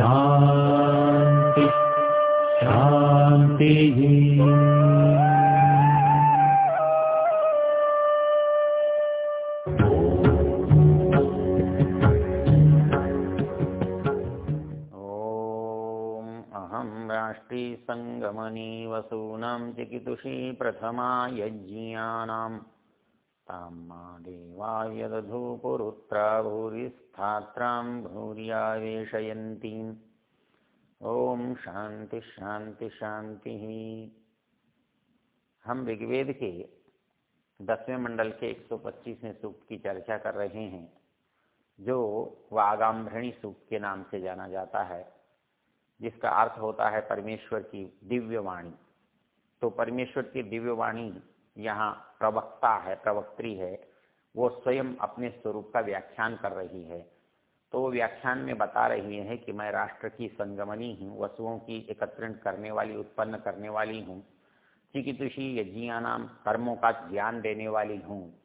शान्ति शान्तिः। राष्ट्रियसङ्गमनी वसूनाम् चिकितुषी प्रथमा यज्ञानाम् तां मा देवाय दधू पुरुत्रा भूरिस्थात्रां भूर्यावेशयन्तीम् ॐ शांति शांति शांति। हम ऋग्वेद के दसवें मंडल के 125वें सूक्त की चर्चा कर रहे हैं, जो वागाम्भृणी सूक्त के नाम से जाना जाता है, जिसका अर्थ होता है परमेश्वर की दिव्य वाणी तो परमेश्वर की दिव्य वाणी यहाँ प्रवक्ता है, प्रवक्त्री है, वो स्वयं अपने स्वरूप का व्याख्यान कर रही है। तो वो व्याख्यान में बता रही है कि मैं राष्ट्र की संगमनी हूँ, वसुओं की एकत्रण करने वाली, उत्पन्न करने वाली हूँ। चिकितुषी यज्ञिया नाम कर्मों का ज्ञान देने वाली हूँ।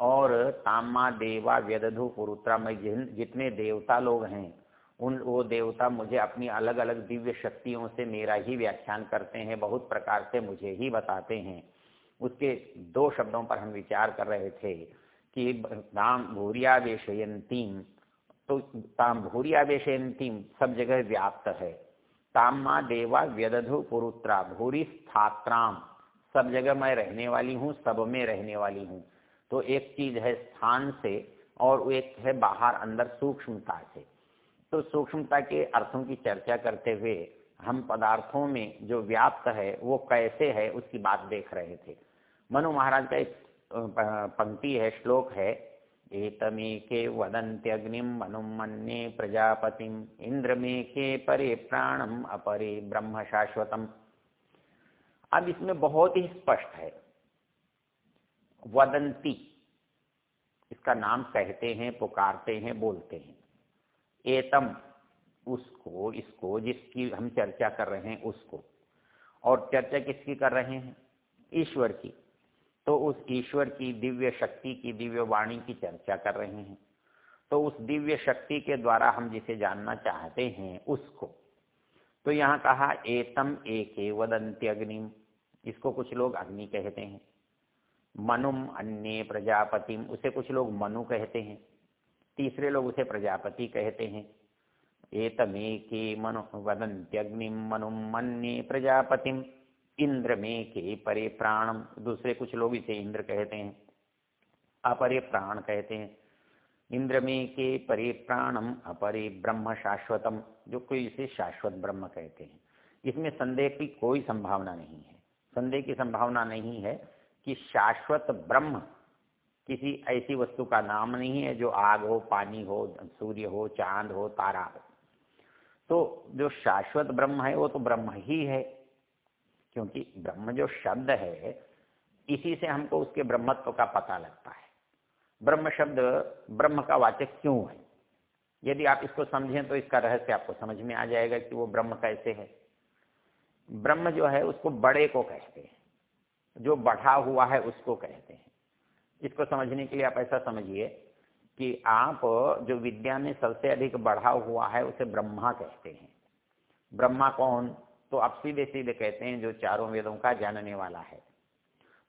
और तामा देवा व्यदधु पुरुत्रा, में जितने देवता लोग हैं, उन, वो देवता मुझे अपनी अलग अलग दिव्य शक्तियों से मेरा ही व्याख्यान करते हैं, बहुत प्रकार से मुझे ही बताते हैं। उसके दो शब्दों पर हम विचार कर रहे थे कि दाम भूरिया वेशयंतीम तो ताम भूरिया वेशयंतीम सब जगह व्याप्त है। ताम्मा देवा व्यदधु पुरुत्रा, भूरी स्थात्राम सब जगह मैं रहने वाली हूँ, सब में रहने वाली हूँ। तो एक चीज़ है स्थान से और एक है बाहर अंदर सूक्ष्मता से। तो सूक्ष्मता के अर्थों की चर्चा करते हुए हम पदार्थों में जो व्याप्त है, वो कैसे है, उसकी बात देख रहे थे। मनु महाराज का एक पंक्ति है, श्लोक है। एतमेके वदन्त्यग्निम मनुमन्ये प्रजापतिम इंद्रमेके परे प्राणम अपरे ब्रह्म शाश्वतम अब इसमें बहुत ही स्पष्ट है। वदंती इसका नाम कहते हैं, पुकारते हैं, बोलते हैं। एतम, उसको, इसको, जिसकी हम चर्चा कर रहे हैं, उसको। और चर्चा किसकी कर रहे हैं? ईश्वर की। तो उस ईश्वर की दिव्य शक्ति की, दिव्य वाणी की चर्चा कर रहे हैं। तो उस दिव्य शक्ति के द्वारा हम जिसे जानना चाहते हैं, उसको। तो यहाँ कहा, एतम एके वदंती अग्निम। इसको कुछ लोग अग्नि कहते हैं। मनुम अन्य प्रजापतिम। उसे कुछ लोग मनु कहते हैं। तीसरे लोग उसे प्रजापति कहते हैं। एतमे के मनु वदंत्यग्निम मनुम मन्ये प्रजापतिम। इंद्र में के परे प्राणम। दूसरे कुछ लोग इसे इंद्र कहते हैं, अपरे प्राण कहते हैं। इंद्र में के परे प्राणम, अपरे ब्रह्म शाश्वतम, जो कोई इसे शाश्वत ब्रह्म कहते हैं। इसमें संदेह की कोई संभावना नहीं है। संदेह की संभावना नहीं है कि शाश्वत ब्रह्म किसी ऐसी वस्तु का नाम नहीं है जो आग हो, पानी हो, सूर्य हो, चाँद हो, तारा हो। तो जो शाश्वत ब्रह्म है, वो तो ब्रह्म ही है। क्योंकि ब्रह्म जो शब्द है, इसी से हमको उसके ब्रह्मत्व का पता लगता है। ब्रह्म शब्द, ब्रह्म का वाचक क्यों है? यदि आप इसको समझें तो इसका रहस्य आपको समझ में आ जाएगा कि वो ब्रह्म कैसे है। ब्रह्म जो है, उसको बड़े को कहते हैं। जो बढ़ा हुआ है, उसको कहते हैं। इसको समझने के लिए आप ऐसा समझिए कि आप जो विद्या में सबसे अधिक बढ़ा हुआ है, उसे ब्रह्मा कहते हैं। ब्रह्मा कौन? तो आप सीधे सीधे कहते हैं जो चारों वेदों का जानने वाला है।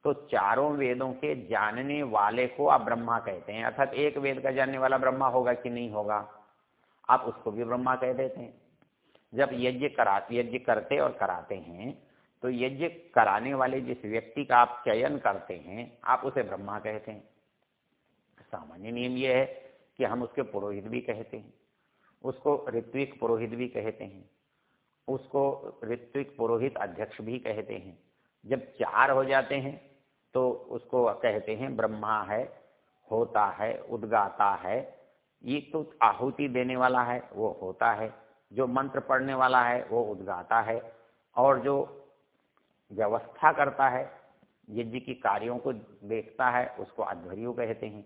तो चारों वेदों के जानने वाले को आप ब्रह्मा कहते हैं। अर्थात एक वेद का जानने वाला ब्रह्मा होगा कि नहीं होगा? आप उसको भी ब्रह्मा कह देते हैं। जब यज्ञ करा, यज्ञ करते और कराते हैं तो यज्ञ कराने वाले जिस व्यक्ति का आप चयन करते हैं, आप उसे ब्रह्मा कहते हैं। सामान्य नियम यह है कि हम उसके पुरोहित भी कहते हैं। उसको ऋत्विक पुरोहित भी कहते हैं। उसको ऋत्विक पुरोहित अध्यक्ष भी कहते हैं। जब चार हो जाते हैं तो उसको कहते हैं, ब्रह्मा है, होता है, उद्गाता है। ये तो आहुति देने वाला है, वो होता है। जो मंत्र पढ़ने वाला है, वो उद्गाता है। और जो व्यवस्था करता है यज्ञ की कार्यों को देखता है, उसको अध्वर्यु कहते हैं।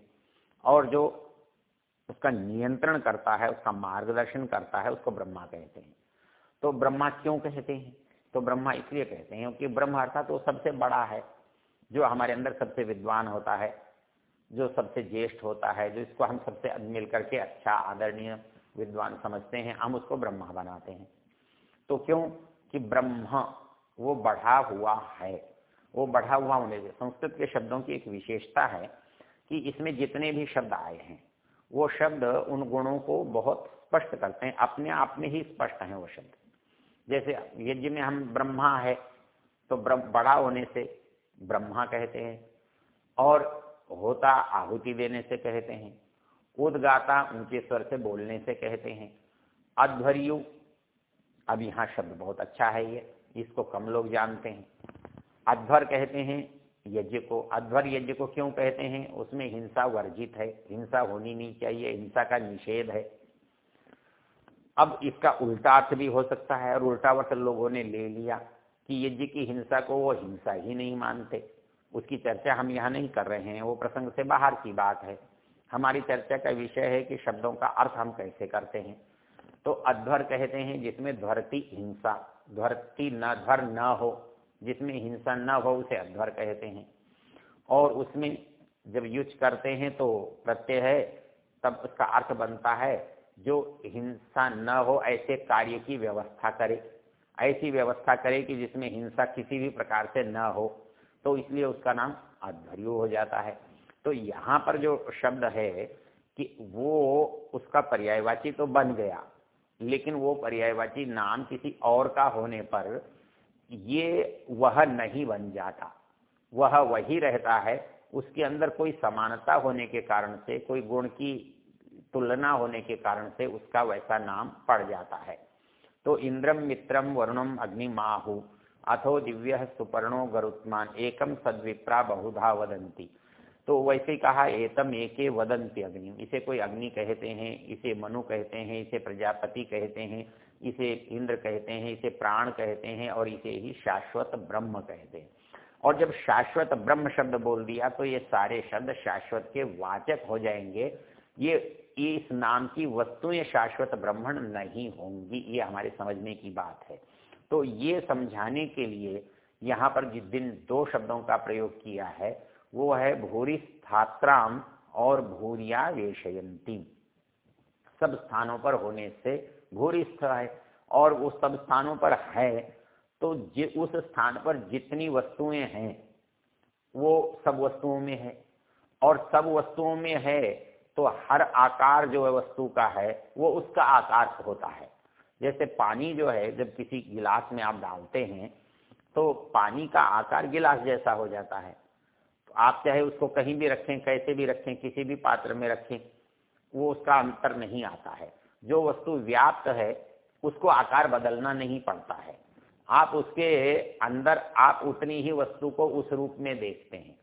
और जो उसका नियंत्रण करता है, उसका मार्गदर्शन करता है, उसको ब्रह्मा कहते हैं। तो ब्रह्मा क्यों कहते हैं? तो ब्रह्मा इसलिए कहते हैं क्योंकि ब्रह्म अर्थात वो सबसे बड़ा है, जो हमारे अंदर सबसे विद्वान होता है, जो सबसे ज्येष्ठ होता है, जो इसको हम सबसे मिल करके अच्छा आदरणीय विद्वान समझते हैं, हम उसको ब्रह्मा बनाते हैं। तो क्यों? कि ब्रह्म वो बढ़ा हुआ है। वो बढ़ा हुआ होने से, संस्कृत के शब्दों की एक विशेषता है कि इसमें जितने भी शब्द आए हैं, वो शब्द उन गुणों को बहुत स्पष्ट करते हैं, अपने आप में ही स्पष्ट हैं वो शब्द। जैसे यज्ञ में हम ब्रह्मा है तो बड़ा होने से ब्रह्मा कहते हैं, और होता आहुति देने से कहते हैं, उदगाता ऊँचे स्वर से बोलने से कहते हैं। अध्वर्यु, अब यहाँ शब्द बहुत अच्छा है ये, इसको कम लोग जानते हैं। अध्वर कहते हैं यज्ञ को, अध्वर यज्ञ को क्यों कहते हैं? उसमें हिंसा वर्जित है, हिंसा होनी नहीं चाहिए, हिंसा का निषेध है। अब इसका उल्टा अर्थ भी हो सकता है और उल्टा अर्थ लोगों ने ले लिया कि यज्ञ की हिंसा को वो हिंसा ही नहीं मानते। उसकी चर्चा हम यहाँ नहीं कर रहे हैं, वो प्रसंग से बाहर की बात है। हमारी चर्चा का विषय है कि शब्दों का अर्थ हम कैसे करते हैं। तो अध्वर कहते हैं जिसमें ध्वरती हिंसा ध्वरती न ध्वर न हो, जिसमें हिंसा न हो उसे अध्वर कहते हैं। और उसमें जब युज करते हैं तो प्रत्यय है, तब उसका अर्थ बनता है जो हिंसा न हो, ऐसे कार्य की व्यवस्था करे। ऐसी व्यवस्था करे कि जिसमें हिंसा किसी भी प्रकार से न हो तो इसलिए उसका नाम अध्वर्यु हो जाता है। तो यहाँ पर जो शब्द है कि वो उसका पर्यायवाची तो बन गया, लेकिन वो पर्यायवाची नाम किसी और का होने पर ये वह नहीं बन जाता। वह वही रहता है, उसके अंदर कोई समानता होने के कारण से, कोई गुण की तुलना होने के कारण से उसका वैसा नाम पड़ जाता है। तो इंद्रम मित्रम वरुणम अग्निमाहु, अथो दिव्य सुपर्णो गरुत्मान एकम सद्विप्रा बहुधा वदंती तो वैसे कहा, एतम एके वदंती अग्नि। इसे कोई अग्नि कहते हैं, इसे मनु कहते हैं, इसे प्रजापति कहते हैं, इसे इंद्र कहते हैं, इसे प्राण कहते हैं और इसे ही शाश्वत ब्रह्म कहते हैं। और जब शाश्वत ब्रह्म शब्द बोल दिया तो ये सारे शब्द शाश्वत के वाचक हो जाएँगे। ये इस नाम की वस्तुएँ शाश्वत ब्रह्मण नहीं होंगी, ये हमारे समझने की बात है। तो ये समझाने के लिए यहाँ पर जिस दिन दो शब्दों का प्रयोग किया है, वो है भूरी स्थात्राम और भूरिया वेशयंती। सब स्थानों पर होने से भूरिस्थ है और वो सब स्थानों पर है तो उस स्थान पर जितनी वस्तुएँ हैं, वो सब वस्तुओं में है। और सब वस्तुओं में है तो हर आकार जो है वस्तु का है, वो उसका आकार होता है। जैसे पानी जो है, जब किसी गिलास में आप डालते हैं तो पानी का आकार गिलास जैसा हो जाता है। तो आप चाहे उसको कहीं भी रखें, कैसे भी रखें, किसी भी पात्र में रखें, वो उसका अंतर नहीं आता है। जो वस्तु व्याप्त है, उसको आकार बदलना नहीं पड़ता है। आप उसके अंदर, आप उतनी ही वस्तु को उस रूप में देखते हैं।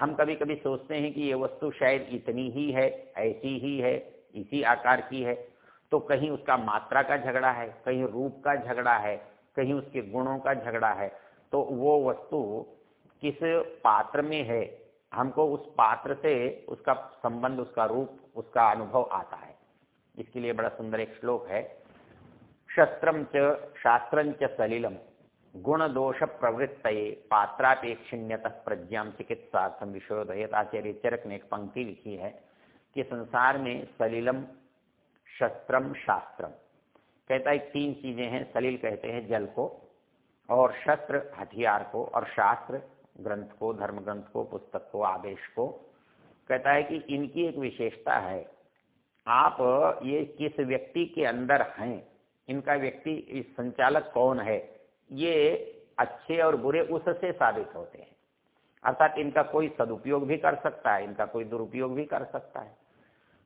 हम कभी कभी सोचते हैं कि ये वस्तु शायद इतनी ही है, ऐसी ही है, इसी आकार की है। तो कहीं उसका मात्रा का झगड़ा है, कहीं रूप का झगड़ा है, कहीं उसके गुणों का झगड़ा है। तो वो वस्तु किस पात्र में है, हमको उस पात्र से उसका संबंध, उसका रूप, उसका अनुभव आता है। इसके लिए बड़ा सुंदर एक श्लोक है शस्त्रम च शास्त्रं सलिलम। गुण दोष प्रवृत्त पात्रापेक्षिण्यत प्रज्ञा चिकित्सार्थम विशोधयत। आचार्य चरक ने एक पंक्ति लिखी है कि संसार में सलिलम शस्त्रम शास्त्रम। कहता है, तीन चीज़ें हैं, सलील कहते हैं, जल को, और शस्त्र, हथियार को, और शास्त्र, ग्रंथ को धर्म ग्रंथ को, पुस्तक को, आदेश को। कहता है कि इनकी एक विशेषता है, आप ये किस व्यक्ति के अंदर हैं, इनका व्यक्ति संचालक कौन है ये अच्छे और बुरे उससे साबित होते हैं। अर्थात इनका कोई सदुपयोग भी कर सकता है, इनका कोई दुरुपयोग भी कर सकता है।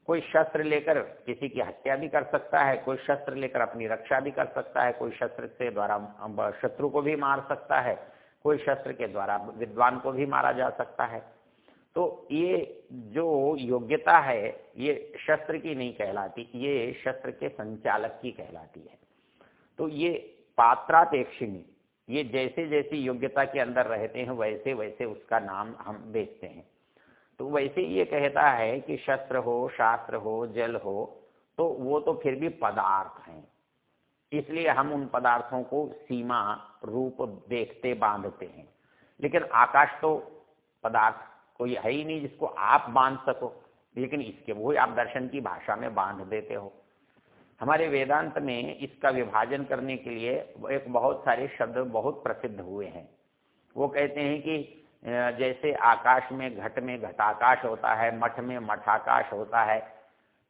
कोई शस्त्र लेकर किसी की हत्या भी कर सकता है, कोई शस्त्र लेकर अपनी रक्षा भी कर सकता है, कोई शस्त्र से द्वारा शत्रु को भी मार सकता है, कोई शस्त्र के द्वारा विद्वान को भी मारा जा सकता है। तो ये जो योग्यता है, ये शस्त्र की नहीं कहलाती, ये शस्त्र के संचालक की कहलाती है। तो ये पात्रापेक्षिणी। ये जैसे जैसी योग्यता के अंदर रहते हैं वैसे वैसे उसका नाम हम देखते हैं। तो वैसे ये कहता है कि शस्त्र हो, शास्त्र हो, जल हो तो वो तो फिर भी पदार्थ हैं। इसलिए हम उन पदार्थों को सीमा रूप देखते, बांधते हैं। लेकिन आकाश तो पदार्थ कोई है ही नहीं जिसको आप बाँध सको। लेकिन इसके वो आप दर्शन की भाषा में बाँध देते हो। हमारे वेदांत में इसका विभाजन करने के लिए एक बहुत सारे शब्द बहुत प्रसिद्ध हुए हैं। वो कहते हैं कि जैसे आकाश में घट में घटाकाश होता है, मठ में मठाकाश होता है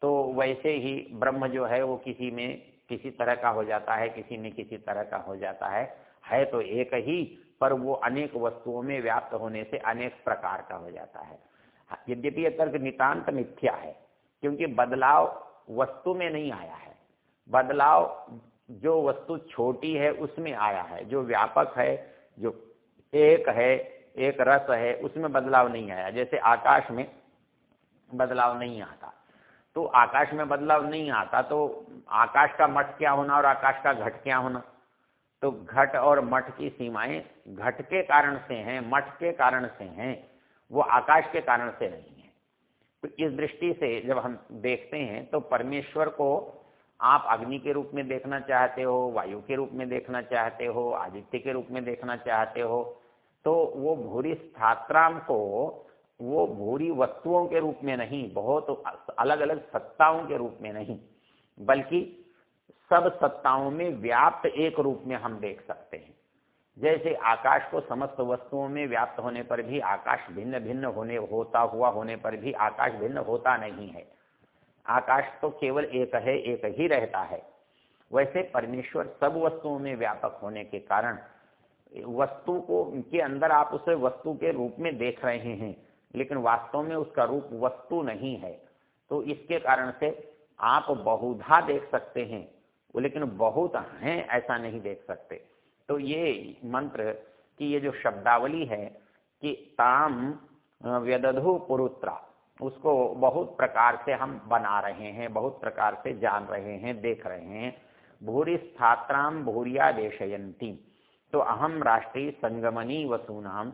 तो वैसे ही ब्रह्म जो है वो किसी में किसी तरह का हो जाता है, किसी में किसी तरह का हो जाता है। है तो एक ही, पर वो अनेक वस्तुओं में व्याप्त होने से अनेक प्रकार का हो जाता है। यद्यपि यह तर्क नितांत मिथ्या है, क्योंकि बदलाव वस्तु में नहीं आया है। बदलाव जो वस्तु छोटी है, उसमें आया है। जो व्यापक है, जो एक है, एक रस है, उसमें बदलाव नहीं आया। जैसे आकाश में बदलाव नहीं आता। तो आकाश में बदलाव नहीं आता तो आकाश का मठ क्या होना और आकाश का घट क्या होना? तो घट और मठ की सीमाएँ घट के कारण से हैं, मठ के कारण से हैं, वो आकाश के कारण से नहीं है। तो इस दृष्टि से जब हम देखते हैं तो परमेश्वर को आप अग्नि के रूप में देखना चाहते हो, वायु के रूप में देखना चाहते हो, आदित्य के रूप में देखना चाहते हो तो वो भूरी स्थात्राम को वो भूरी वस्तुओं के रूप में नहीं, बहुत अलग अलग सत्ताओं के रूप में नहीं, बल्कि सब सत्ताओं में व्याप्त एक रूप में हम देख सकते हैं। जैसे आकाश को समस्त वस्तुओं में व्याप्त होने पर भी आकाश भिन्न भिन्न होने, होता हुआ होने पर भी आकाश भिन्न होता नहीं है। आकाश तो केवल एक है, एक ही रहता है। वैसे परमेश्वर सब वस्तुओं में व्यापक होने के कारण वस्तु को, के अंदर आप उसे वस्तु के रूप में देख रहे हैं, लेकिन वास्तव में उसका रूप वस्तु नहीं है। तो इसके कारण से आप बहुधा देख सकते हैं, लेकिन बहुत हैं ऐसा नहीं देख सकते। तो ये मंत्र की ये जो शब्दावली है कि ताम व्यदधु पुरुत्रा उसको बहुत प्रकार से हम बना रहे हैं, बहुत प्रकार से जान रहे हैं, देख रहे हैं। भूरी स्थात्राम भूरिया देशयंती तो अहम राष्ट्रीय संगमनी वसुनाम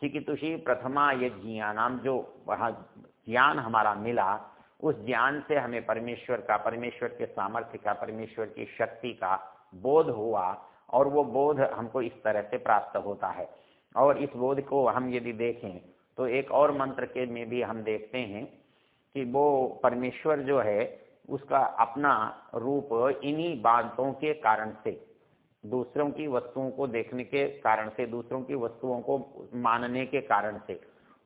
चिकितुषी प्रथमा यज्ञानाम जो वहाँ ज्ञान हमारा मिला, उस ज्ञान से हमें परमेश्वर का, परमेश्वर के सामर्थ्य का, परमेश्वर की शक्ति का बोध हुआ, और वो बोध हमको इस तरह से प्राप्त होता है। और इस बोध को हम यदि देखें तो एक और मंत्र के में भी हम देखते हैं कि वो परमेश्वर जो है, उसका अपना रूप इन्हीं बातों के कारण से, दूसरों की वस्तुओं को देखने के कारण से, दूसरों की वस्तुओं को मानने के कारण से।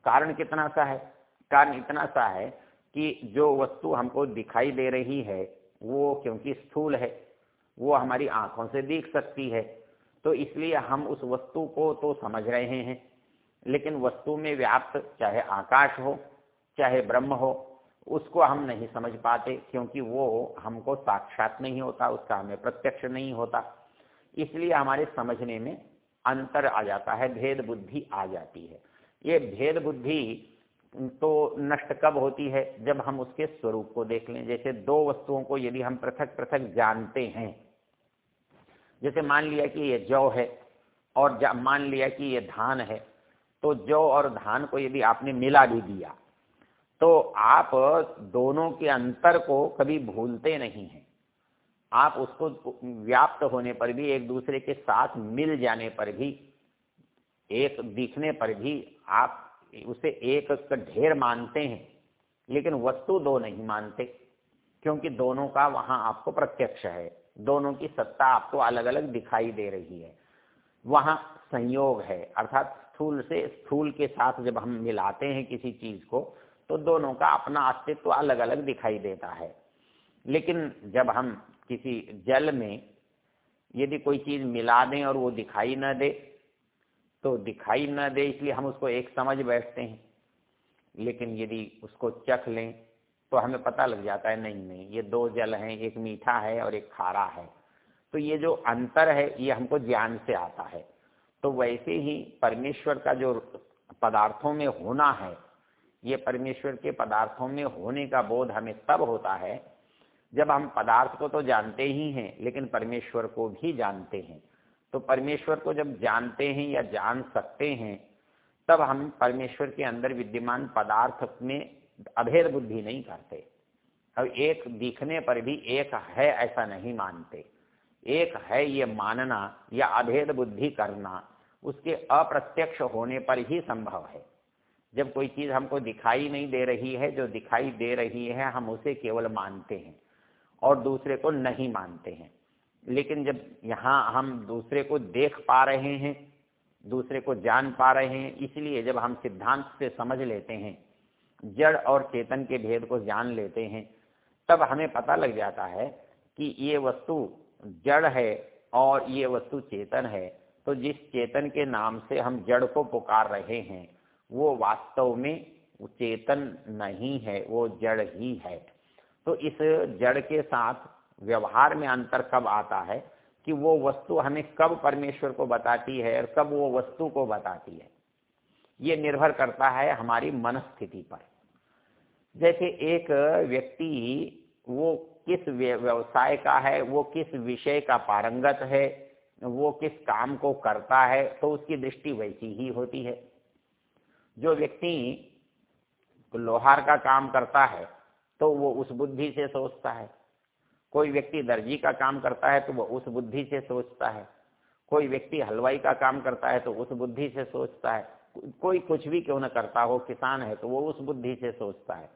कारण कितना सा है? कारण इतना सा है कि जो वस्तु हमको दिखाई दे रही है, वो क्योंकि स्थूल है, वो हमारी आँखों से दिख सकती है। तो इसलिए हम उस वस्तु को तो समझ रहे हैं। लेकिन वस्तु में व्याप्त, चाहे आकाश हो, चाहे ब्रह्म हो, उसको हम नहीं समझ पाते, क्योंकि वो हमको साक्षात नहीं होता, उसका हमें प्रत्यक्ष नहीं होता। इसलिए हमारे समझने में अंतर आ जाता है, भेद बुद्धि आ जाती है। ये भेद बुद्धि तो नष्ट कब होती है? जब हम उसके स्वरूप को देख लें। जैसे दो वस्तुओं को यदि हम पृथक पृथक जानते हैं, जैसे मान लिया कि ये जौ है, और मान लिया कि ये धान है तो जौ और धान को यदि आपने मिला भी दिया तो आप दोनों के अंतर को कभी भूलते नहीं हैं। आप उसको व्याप्त होने पर भी, एक दूसरे के साथ मिल जाने पर भी, एक दिखने पर भी आप उसे एक ढेर मानते हैं, लेकिन वस्तु दो नहीं मानते, क्योंकि दोनों का वहाँ आपको प्रत्यक्ष है। दोनों की सत्ता आपको अलग अलग दिखाई दे रही है। वहाँ संयोग है, अर्थात स्थूल से स्थूल के साथ जब हम मिलाते हैं किसी चीज़ को तो दोनों का अपना अस्तित्व अलग अलग दिखाई देता है। लेकिन जब हम किसी जल में यदि कोई चीज़ मिला दें और वो दिखाई न दे तो दिखाई न दे इसलिए हम उसको एक समझ बैठते हैं। लेकिन यदि उसको चख लें तो हमें पता लग जाता है, नहीं नहीं, ये दो जल हैं, एक मीठा है और एक खारा है। तो ये जो अंतर है, ये हमको ज्ञान से आता है। तो वैसे ही परमेश्वर का जो पदार्थों में होना है, ये परमेश्वर के पदार्थों में होने का बोध हमें तब होता है जब हम पदार्थ को तो जानते ही हैं, लेकिन परमेश्वर को भी जानते हैं। तो परमेश्वर को जब जानते हैं या जान सकते हैं, तब हम परमेश्वर के अंदर विद्यमान पदार्थ में अभेद बुद्धि नहीं करते। अब एक दिखने पर भी एक है ऐसा नहीं मानते। एक है ये मानना या अभेद बुद्धि करना उसके अप्रत्यक्ष होने पर ही संभव है। जब कोई चीज़ हमको दिखाई नहीं दे रही है, जो दिखाई दे रही है, हम उसे केवल मानते हैं और दूसरे को नहीं मानते हैं। लेकिन जब यहाँ हम दूसरे को देख पा रहे हैं, दूसरे को जान पा रहे हैं, इसलिए जब हम सिद्धांत से समझ लेते हैं, जड़ और चेतन के भेद को जान लेते हैं, तब हमें पता लग जाता है कि ये वस्तु जड़ है और ये वस्तु चेतन है। तो जिस चेतन के नाम से हम जड़ को पुकार रहे हैं, वो वास्तव में चेतन नहीं है, वो जड़ ही है। तो इस जड़ के साथ व्यवहार में अंतर कब आता है कि वो वस्तु हमें कब परमेश्वर को बताती है और कब वो वस्तु को बताती है? ये निर्भर करता है हमारी मन स्थिति पर। जैसे एक व्यक्ति वो किस व्यवसाय का है, वो किस विषय का पारंगत है वो किस काम को करता है तो उसकी दृष्टि वैसी ही होती है। जो व्यक्ति लोहार का काम करता है तो वो उस बुद्धि से सोचता है। कोई व्यक्ति दर्जी का काम करता है तो वो उस बुद्धि से सोचता है। कोई व्यक्ति हलवाई का काम करता है तो उस बुद्धि से सोचता है। कोई कुछ भी क्यों न करता हो, किसान है तो वो उस बुद्धि से सोचता है।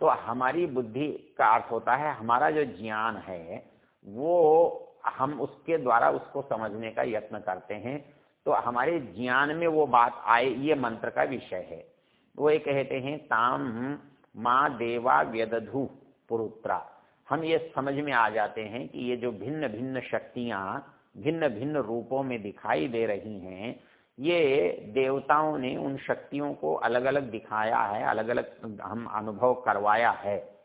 तो हमारी बुद्धि का अर्थ होता है, हमारा जो ज्ञान है, वो हम उसके द्वारा उसको समझने का यत्न करते हैं। तो हमारे ज्ञान में वो बात आए, ये मंत्र का विषय है। वो ये कहते हैं, ताम माँ देवा व्यदधु पुरुत्रा। हम ये समझ में आ जाते हैं कि ये जो भिन्न भिन्न शक्तियाँ भिन्न भिन्न रूपों में दिखाई दे रही हैं, ये देवताओं ने उन शक्तियों को अलग अलग दिखाया है अलग अलग हम अनुभव करवाया है।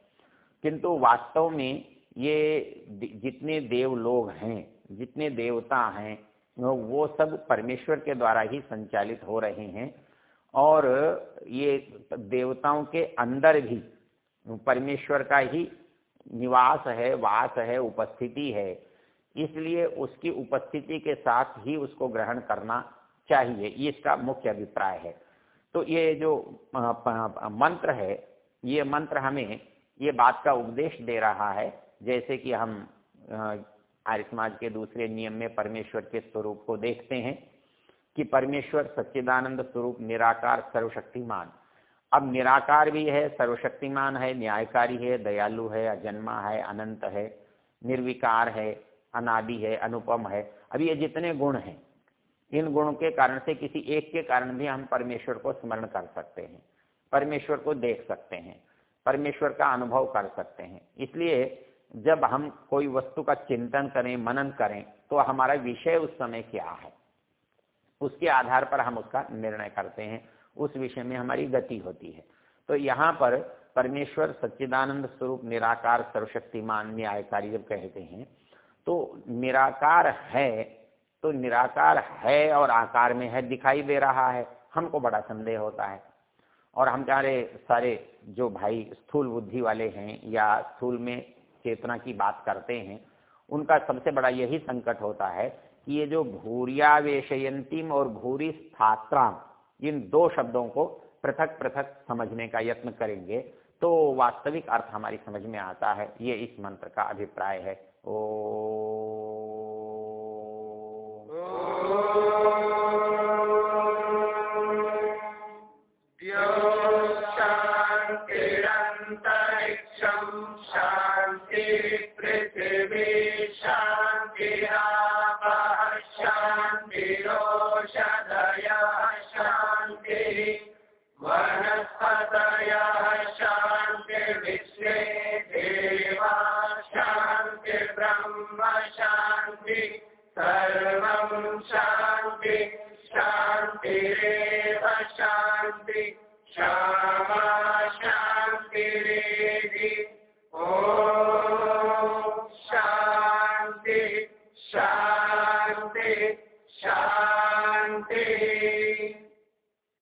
किंतु वास्तव में ये जितने देव लोग हैं, जितने देवता हैं, वो सब परमेश्वर के द्वारा ही संचालित हो रहे हैं। और ये देवताओं के अंदर भी परमेश्वर का ही निवास है, वास है, उपस्थिति है। इसलिए उसकी उपस्थिति के साथ ही उसको ग्रहण करना चाहिए, ये इसका मुख्य अभिप्राय है। तो ये जो मंत्र है, ये मंत्र हमें ये बात का उपदेश दे रहा है जैसे कि हम आर्य समाज के दूसरे नियम में परमेश्वर के स्वरूप को देखते हैं कि परमेश्वर सच्चिदानंद स्वरूप निराकार सर्वशक्तिमान। अब निराकार भी है, सर्वशक्तिमान है, न्यायकारी है, दयालु है, अजन्मा है, अनंत है, निर्विकार है, अनादि है, अनुपम है। अब ये जितने गुण हैं, इन गुणों के कारण से किसी एक के कारण भी हम परमेश्वर को स्मरण कर सकते हैं, परमेश्वर को देख सकते हैं, परमेश्वर का अनुभव कर सकते हैं। इसलिए जब हम कोई वस्तु का चिंतन करें, मनन करें तो हमारा विषय उस समय क्या है? उसके आधार पर हम उसका निर्णय करते हैं। उस विषय में हमारी गति होती है। तो यहाँ पर परमेश्वर सच्चिदानंद स्वरूप निराकार, सर्वशक्तिमान, न्यायकारी जब कहते हैं तो निराकार है तो निराकार है और आकार में है दिखाई दे रहा है। हमको बड़ा संदेह होता है। और हम सारे सारे जो भाई स्थूल बुद्धि वाले हैं या स्थूल में चेतना की बात करते हैं, उनका सबसे बड़ा यही संकट होता है कि ये जो भूरियावेशयंतिम और भूरी स्थात्राम इन दो शब्दों को पृथक पृथक समझने का यत्न करेंगे तो वास्तविक अर्थ हमारी समझ में आता है। ये इस मंत्र का अभिप्राय है। ओ